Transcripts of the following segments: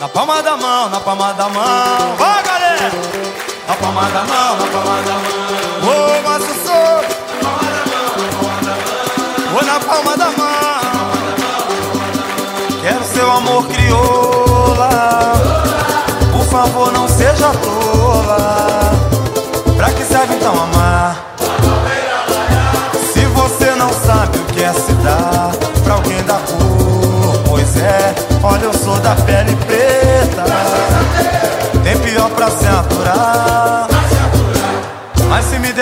Na palma da mão, na palma da mão. Vai, galera! Na palma da mão, na palma da mão. Ô, Márcio Souza! Ô, na palma da mão. Quero seu amor crioula. Por favor, não seja tola. Pra que serve então amar? Se você não sabe o que é se dar pra alguém da cor, pois é, olha, eu sou da pele preta.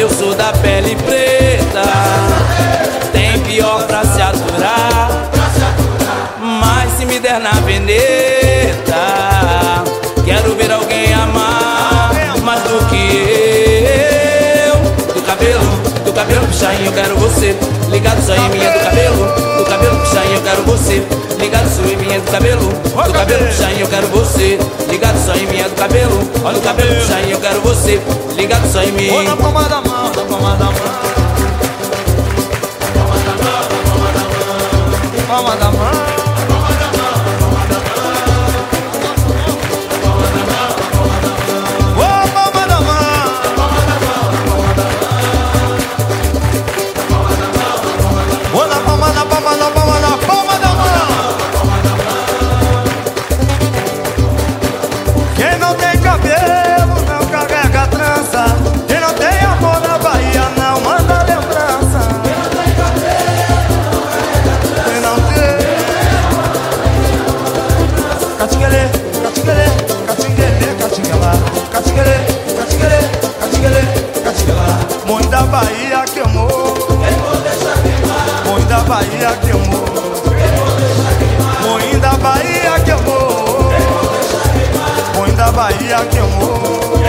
eu sou da pele preta. Tem pior pra se aturar. Mas se me der na veneta Quero ver alguém amar mais do que eu. Do cabelo, do cabelo puxainho eu quero você. Ligado só em minha do cabelo. Do cabelo puxainho eu quero você. Ligado só em minha do cabelo. Do cabelo puxainho eu quero você. Ligado só em minha do cabelo. Olha o cabelo puxainho eu quero você. Ligado só em mim palma da mão, Mãe da Bahia que amor. Põe da Bahia que amor Catinguele,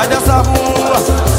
Sai dessa rua